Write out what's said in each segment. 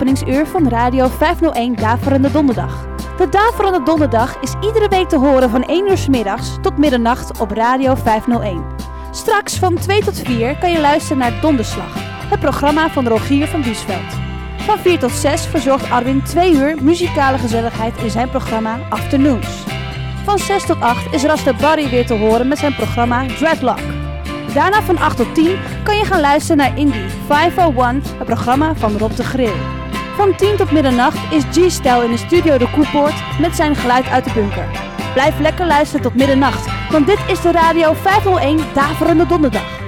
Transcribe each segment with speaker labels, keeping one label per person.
Speaker 1: openingsuur van Radio 501 Daverende Donderdag. De Daverende Donderdag is iedere week te horen van 1 uur s middags tot middernacht op Radio 501. Straks van 2 tot 4 kan je luisteren naar Donderslag, het programma van Rogier van Biesveld. Van 4 tot 6 verzorgt Arwin 2 uur muzikale gezelligheid in zijn programma Afternoons. Van 6 tot 8 is Rasta Barry weer te horen met zijn programma Dreadlock. Daarna van 8 tot 10 kan je gaan luisteren naar Indie 501, het programma van Rob de Grill. Van 10 tot middernacht is G-Style in de studio De Koepoort met zijn geluid uit de bunker. Blijf lekker luisteren tot middernacht, want dit is de Radio 501 Daverende Donderdag.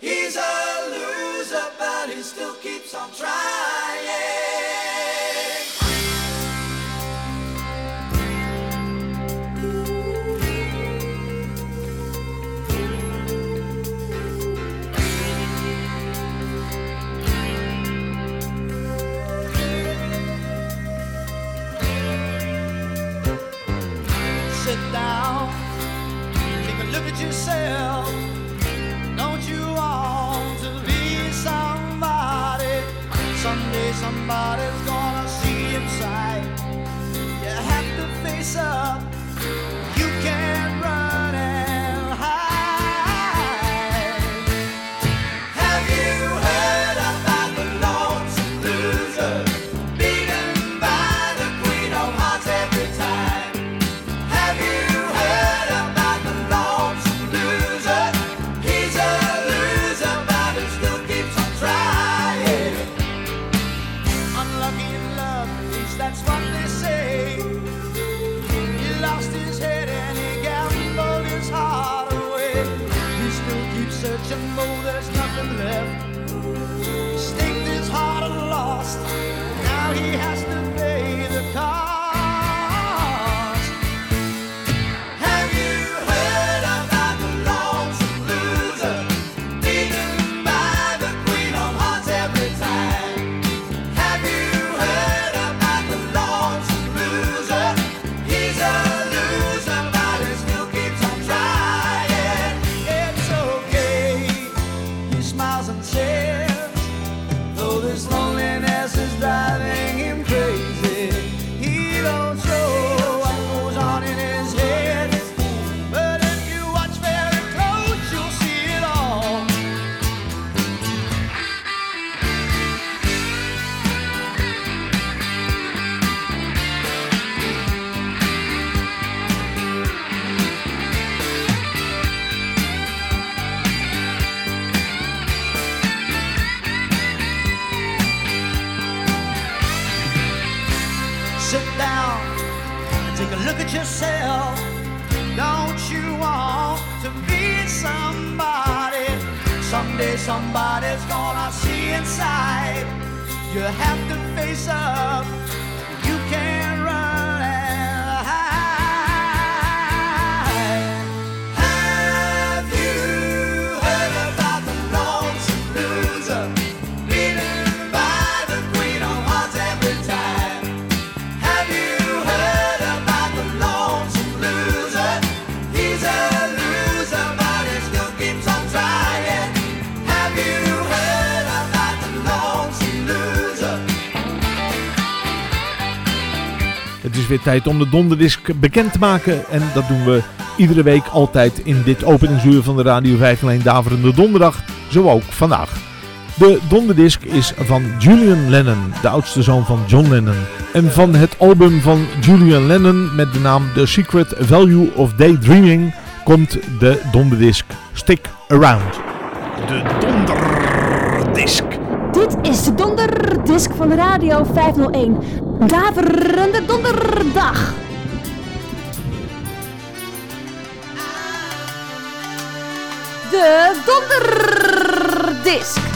Speaker 2: He's a loser, but he still keeps on trying. Though this
Speaker 3: tijd om de donderdisc bekend te maken. En dat doen we iedere week altijd in dit openingsuur van de Radio 501 Daverende Donderdag. Zo ook vandaag. De donderdisc is van Julian Lennon, de oudste zoon van John Lennon. En van het album van Julian Lennon met de naam The Secret Value of Daydreaming komt de donderdisc Stick Around. De donderdisc.
Speaker 1: Dit is de donderdisc van Radio 501. Daverende Donderdag. De donderdisc.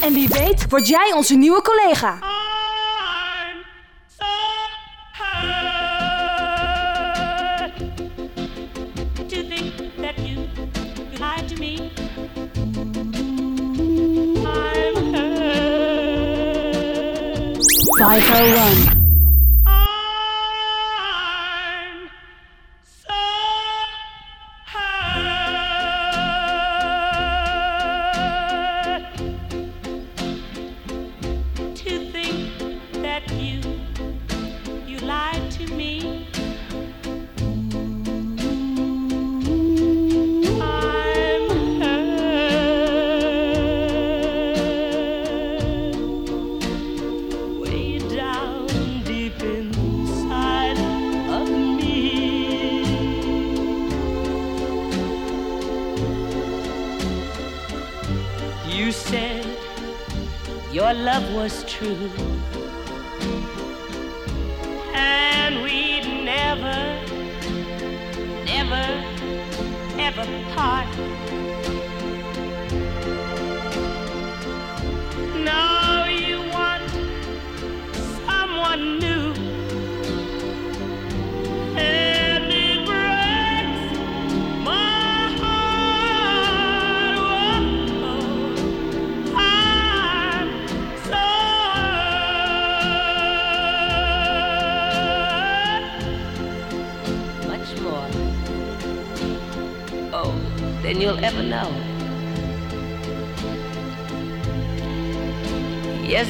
Speaker 4: En wie weet word jij onze nieuwe collega.
Speaker 5: I'm so hurt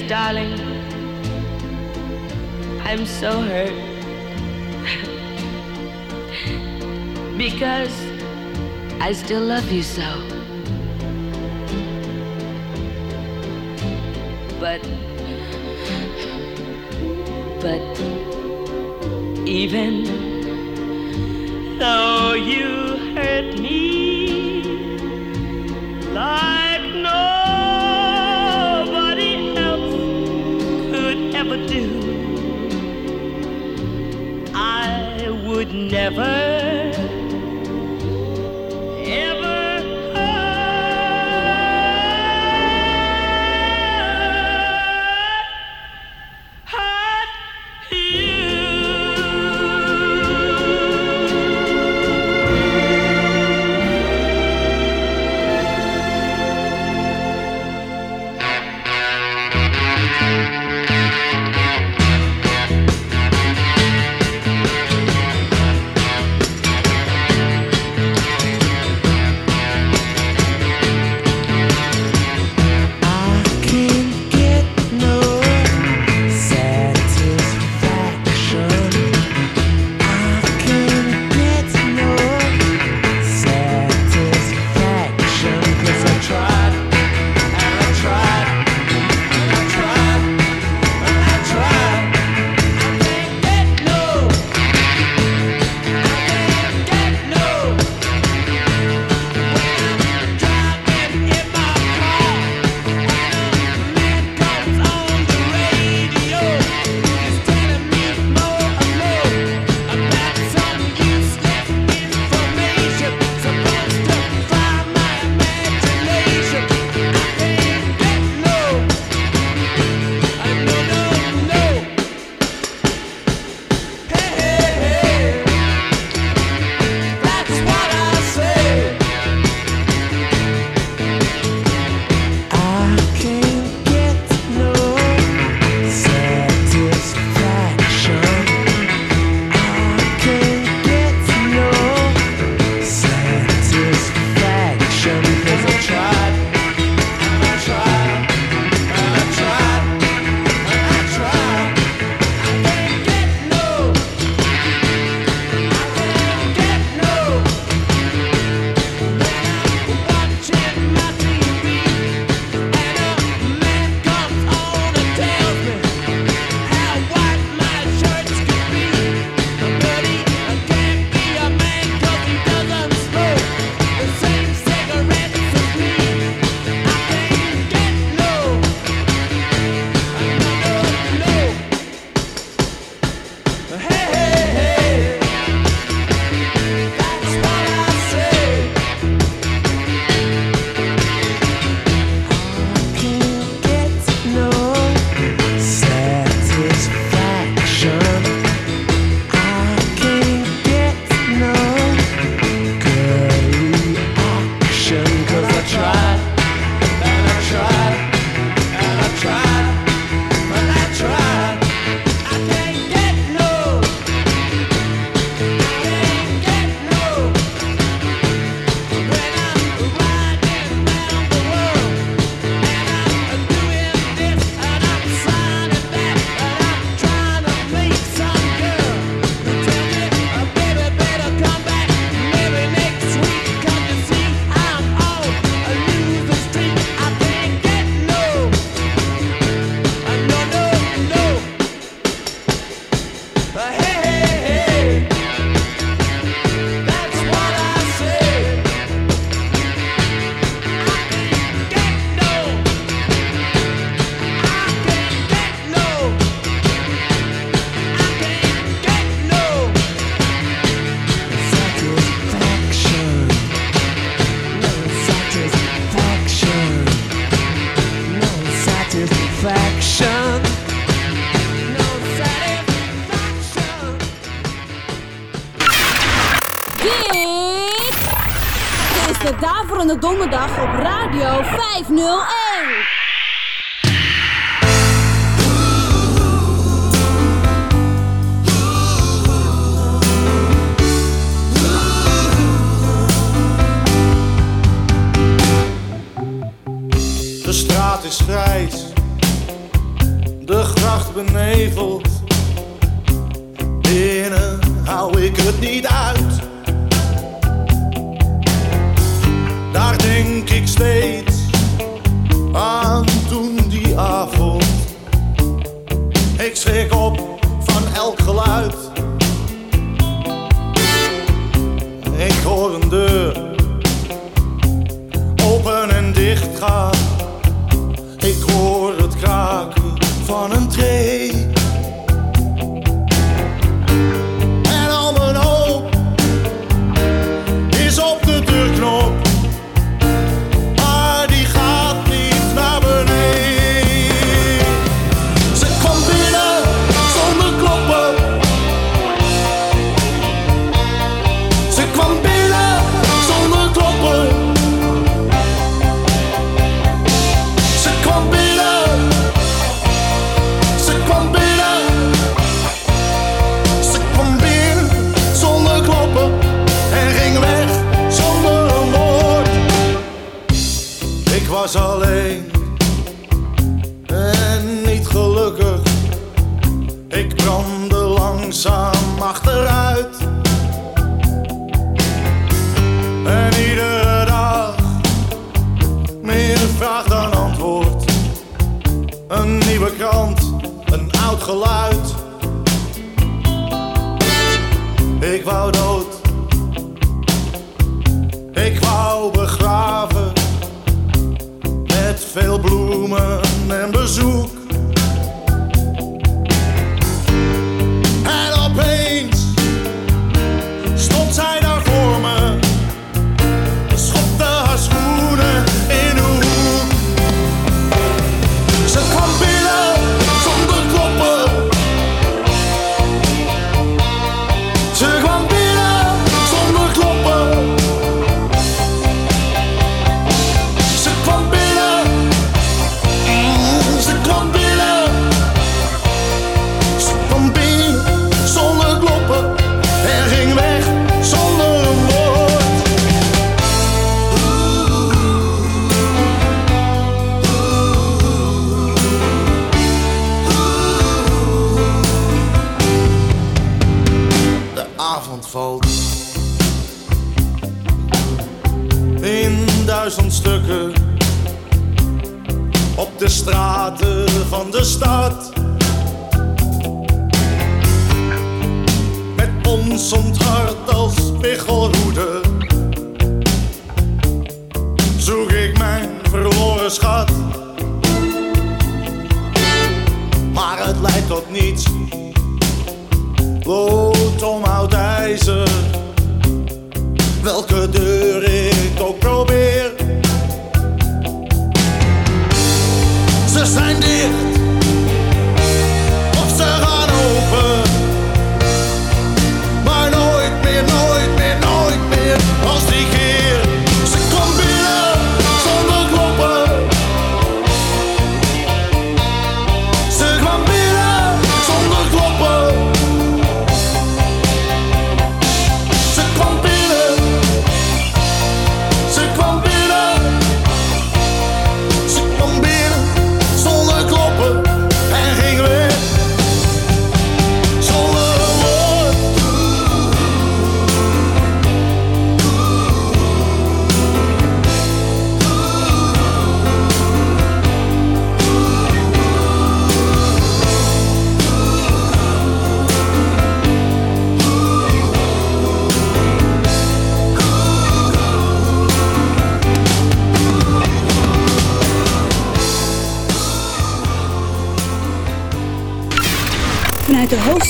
Speaker 5: darling. I'm so hurt. because I still love you so. But, but, even though you hurt me like never.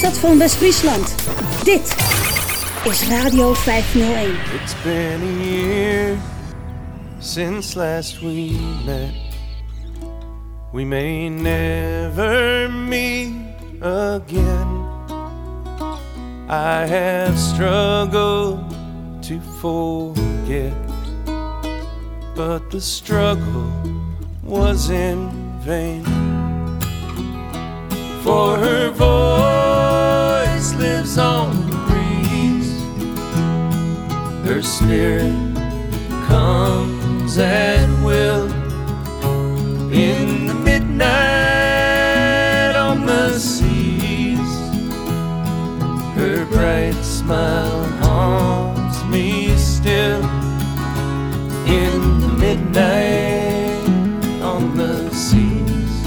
Speaker 4: hoofdstad van West-Friesland. Dit is Radio 501.
Speaker 6: It's been a year since last we met. We may never meet again. I have struggled to forget, but the struggle was in vain for her voice lives on the breeze, her spirit comes at will in the midnight on the seas. Her bright smile haunts me still in the midnight on the seas.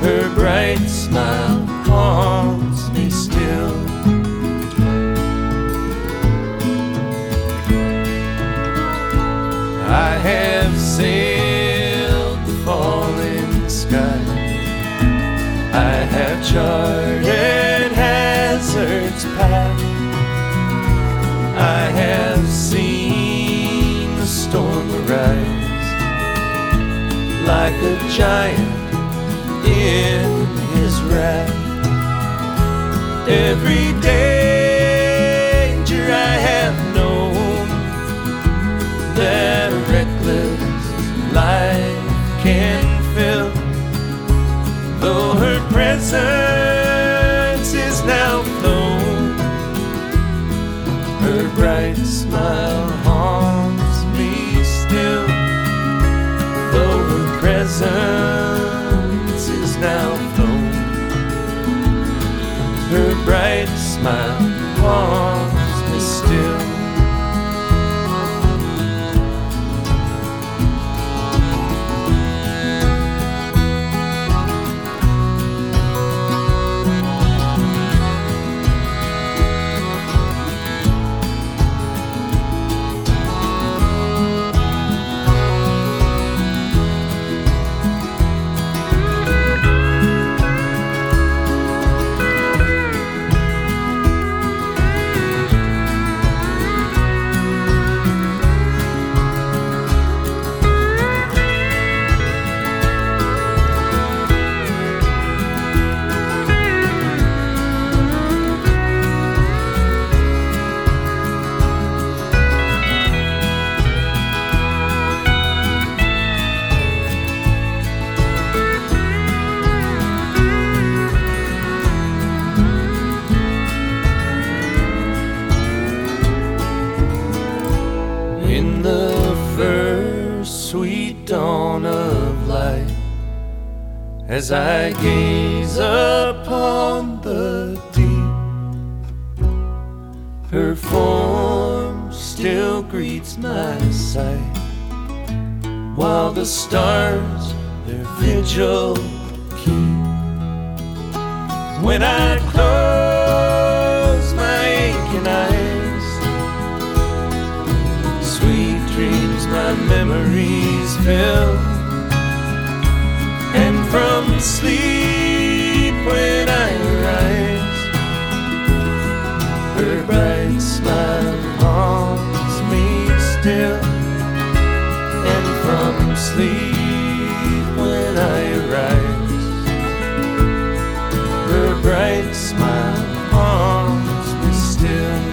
Speaker 6: Her bright smile I have sailed the falling sky. I have charted hazard's path. I have seen the storm arise like a giant in his wrath. Every danger 세 sight, while the stars their vigil keep. When I close my aching eyes, Sweet dreams my memories fill And from sleep when I sleep when I rise. Her bright smile haunts me still.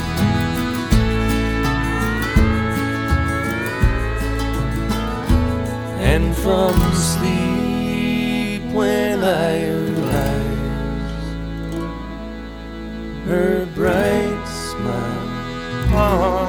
Speaker 6: And from sleep when I arise, her bright smile haunts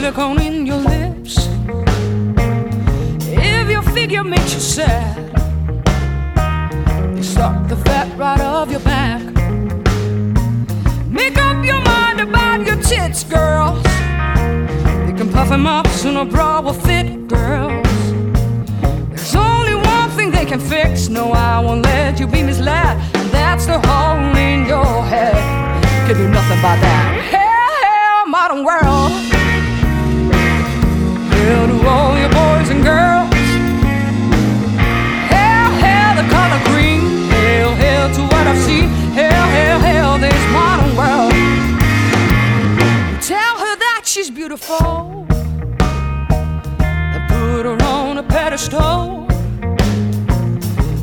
Speaker 7: silicone in your lips. If your figure makes you sad, they suck the fat right off your back. Make up your mind about your tits, girls. They can puff them up so no bra will fit, girls. There's only one thing they can fix. No, I won't let you be misled. And that's the hole in your head. Can do nothing about that. Hell, hell, modern world. All your boys and girls. Hell, hell, the color green. Hell, hell to what I've seen. Hell, hell, hell, this modern world. Tell her that she's beautiful. And put her on a pedestal.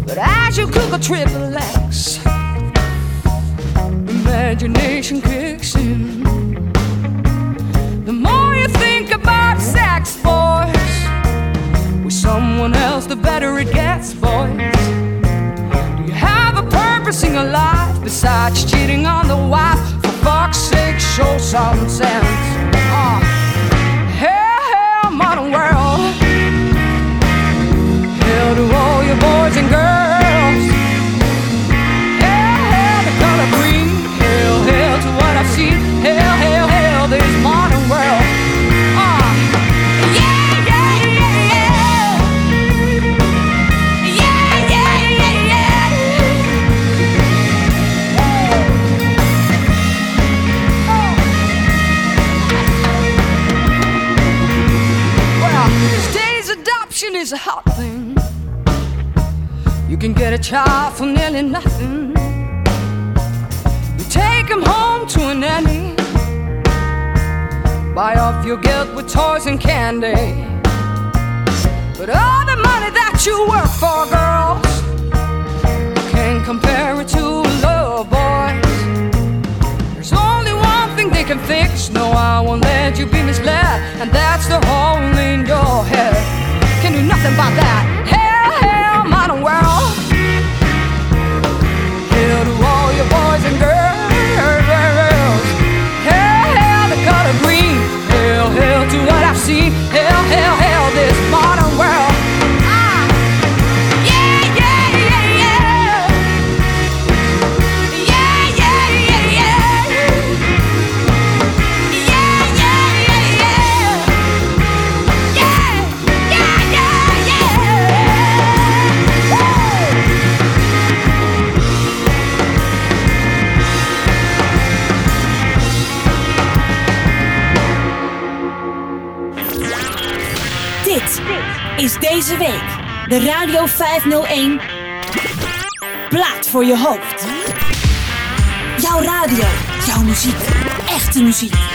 Speaker 7: But as you cook a triple X, imagination kicks in. The more you think about sex, someone else, the better it gets, boys. Do you have a purpose in your life besides cheating on the wife? For fuck's sake, show some sense. Ah, hell, hell, modern world. Hell to all your boys and girls. Is a hot thing. You can get a child for nearly nothing. You take him home to a nanny. Buy off your guilt with toys and candy. But all the money that you work for, girls, you can't compare it to love, boys. There's only one thing they can fix. No, I won't let you be misled. And that's the hole in your head. About that. Hell,
Speaker 8: week de Radio 501 Plaat voor je hoofd. Jouw radio, jouw muziek, echte muziek.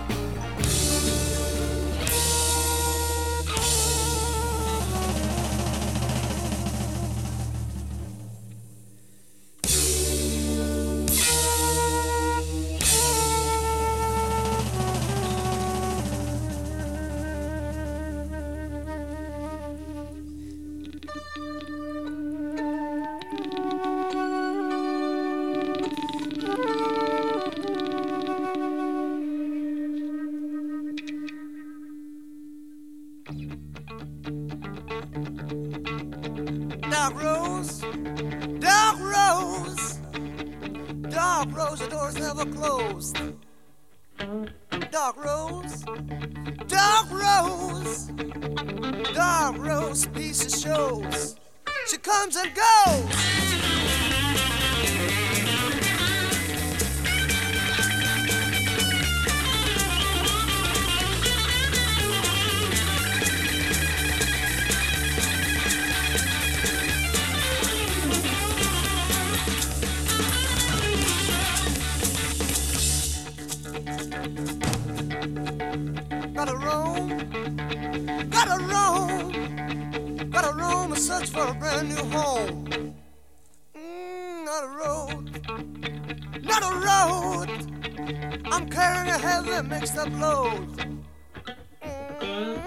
Speaker 9: closed. Dark Rose, Dark Rose, Dark Rose, piece of shows. She comes and goes. Gotta roam, gotta roam, gotta roam and search for a brand new home. Mm, not a road, not a road. I'm carrying a heavy mixed up load. Mhm.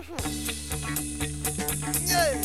Speaker 9: Yeah.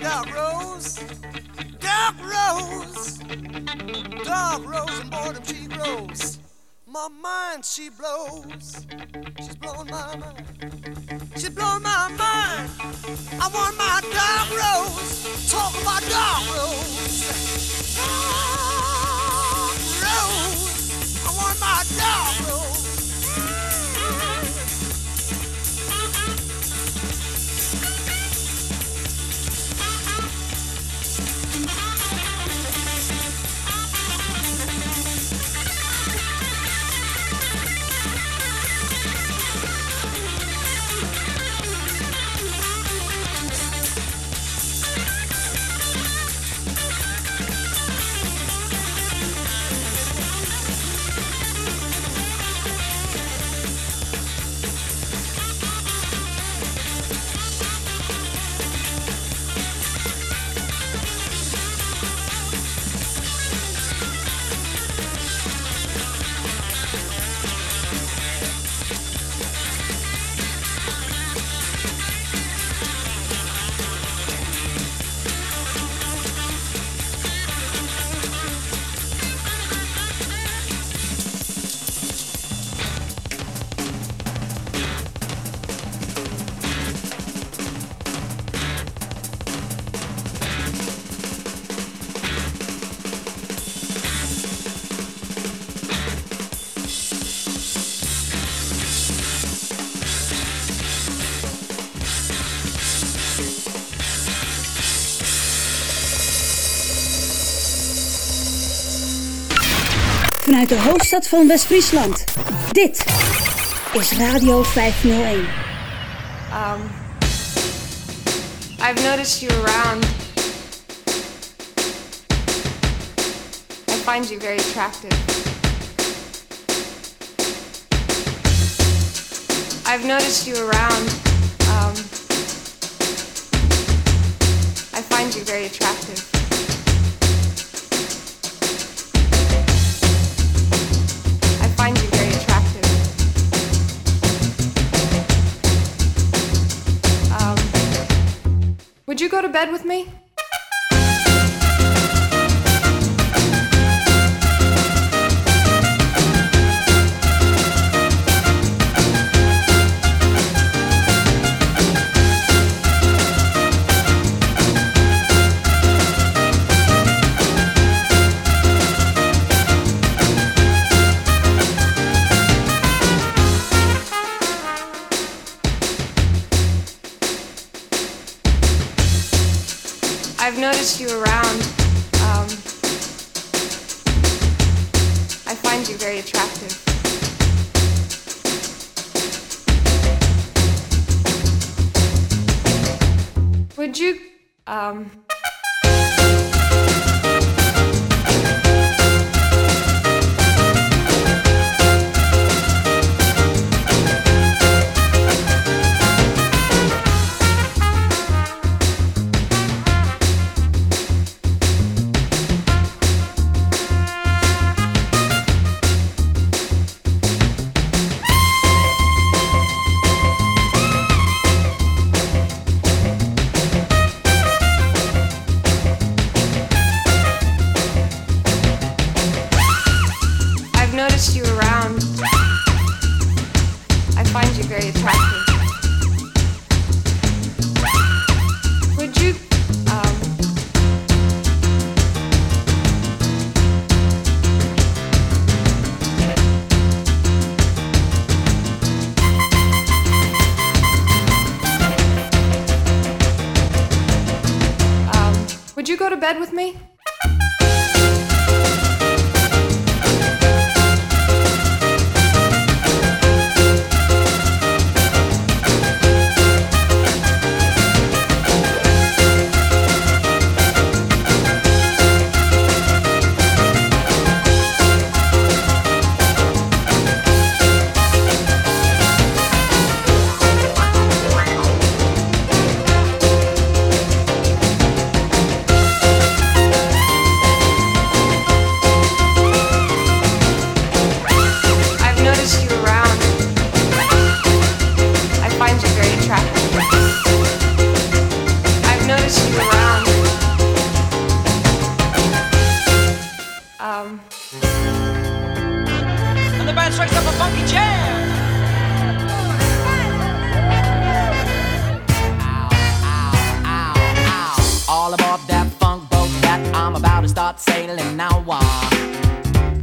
Speaker 9: Dark Rose, Dark Rose, and boredom she grows. My mind she blows, she's blowing my mind. She's blowing my mind. I want my Dark Rose. Talk about Dark Rose. Dark Rose. I want my Dark Rose.
Speaker 8: Vanuit de hoofdstad van West-Friesland. Dit is Radio 501.
Speaker 10: Um, I've noticed you around. I find you very attractive. I've noticed you around. Bed with me?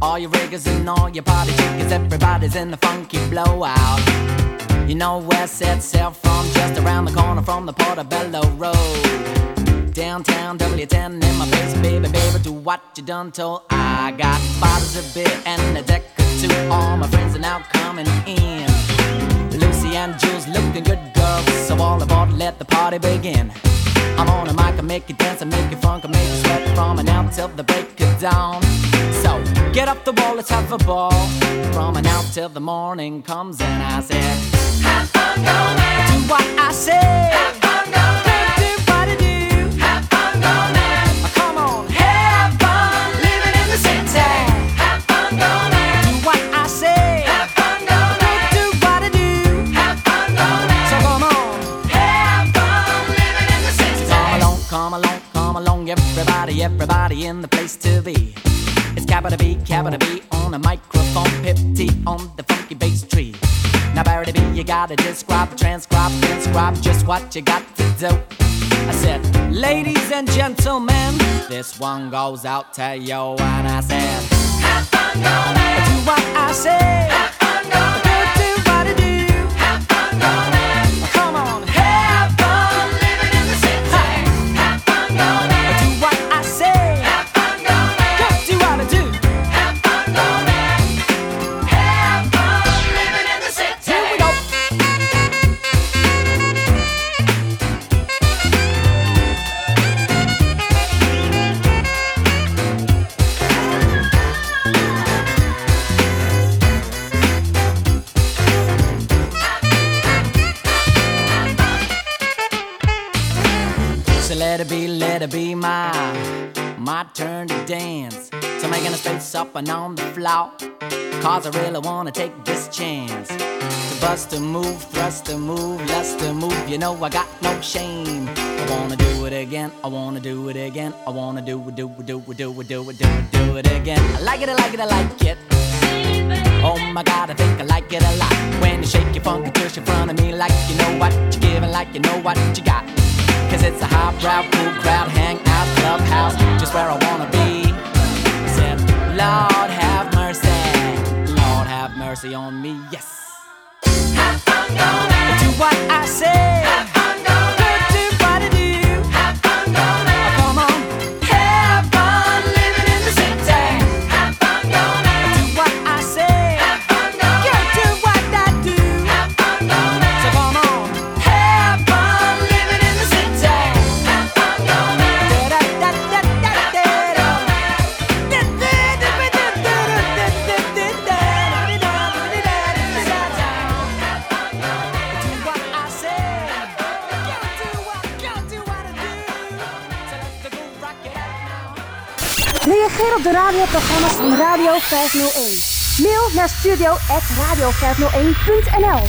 Speaker 11: All your riggers and all your party chickens, everybody's in the funky blowout. You know where set sail from, just around the corner from the Portobello Road. Downtown W10 in my face, baby, baby, do what you done told. I got bottles of beer and a deck or two. All my friends are now coming in. And Jules looking good girls, so all aboard, let the party begin. I'm on a mic, I make you dance, I make you funk, I make you sweat from now till the break of dawn. So get up the wall, let's have a ball. From now till the morning comes and I said, Have fun, go man. Do what I say. Everybody, in the place to be. It's capital B, capital B on a microphone, Pip T on the funky bass tree. Now, Barry B, you gotta describe, transcribe, transcribe just what you got to do. I said, ladies and gentlemen, this one goes out to you, and I said, Have fun, go man. Do what I say. Let it be, let it be my my turn to dance. So making a space up and on the floor. Cause I really wanna take this chance. To bust a move, thrust a move, lust a move. You know I got no shame. I wanna do it again, I wanna do it again. I wanna do it, do it, do it, do it, do it, do it, do it again. I like it, I like it, I like it. Oh my god, I think I like it a lot. When you shake your funky tush in front of me like you know what you're giving, like you know what you got. Cause it's a hot brow, cool crowd, hangout, clubhouse, just where I wanna be. Said, Lord have mercy, Lord have mercy on me, yes. Have fun, gonna do what I say.
Speaker 1: Op de radioprogramma's van Radio 501. Mail naar studio.radio501.nl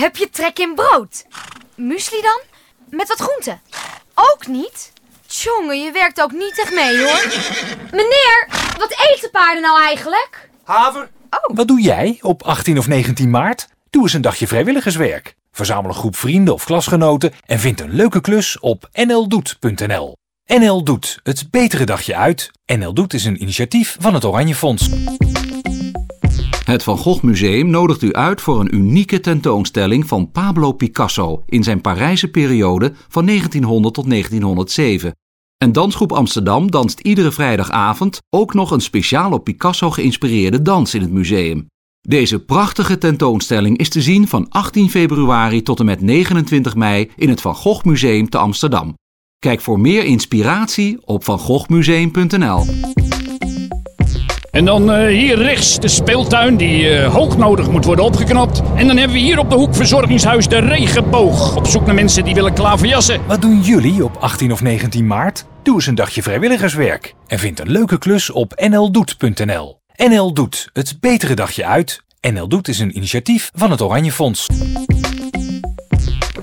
Speaker 12: Heb je trek in brood? Muesli dan? Met wat groenten? Ook niet? Tjonge, je werkt ook niet echt mee hoor. Meneer, wat eten paarden nou eigenlijk?
Speaker 13: Haver. Wat doe jij op 18 of 19 maart? Doe eens een dagje vrijwilligerswerk. Verzamel een groep vrienden of klasgenoten en vind een leuke klus op nldoet.nl. NL Doet, het betere dagje uit. NL Doet is een initiatief van het Oranje Fonds.
Speaker 14: Het Van Gogh Museum nodigt u uit voor een unieke tentoonstelling van Pablo Picasso in zijn Parijse periode van 1900 tot 1907. En Dansgroep Amsterdam danst iedere vrijdagavond ook nog een speciaal op Picasso geïnspireerde dans in het museum. Deze prachtige tentoonstelling is te zien van 18 februari tot en met 29 mei in het Van Gogh Museum te Amsterdam. Kijk voor meer inspiratie op vangoghmuseum.nl.
Speaker 15: En dan eh, hier rechts de speeltuin die eh, hoognodig moet worden opgeknapt. En dan hebben we hier op de hoek verzorgingshuis de regenboog. Op zoek naar mensen die willen klaverjassen.
Speaker 13: Wat doen jullie op 18 of 19 maart? Doe eens een dagje vrijwilligerswerk en vind een leuke klus op nldoet.nl. NL Doet, het betere dagje uit. NL Doet is een initiatief van het Oranje Fonds.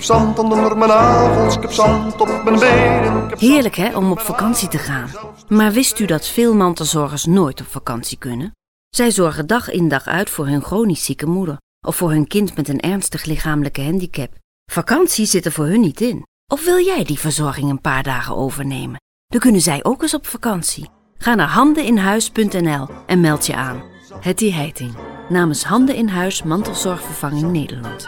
Speaker 16: Heb zand onder mijn nagels, ik heb zand op mijn benen.
Speaker 17: Heerlijk hè, om op vakantie te gaan. Maar wist u dat veel mantelzorgers nooit op vakantie kunnen? Zij zorgen dag in dag uit voor hun chronisch zieke moeder of voor hun kind met een ernstig lichamelijke handicap. Vakantie zit er voor hun niet in. Of wil jij die verzorging een paar dagen overnemen? Dan kunnen zij ook eens op vakantie. Ga naar handeninhuis.nl en meld je aan. Hetty Heiting, namens Handen in Huis Mantelzorgvervanging Nederland.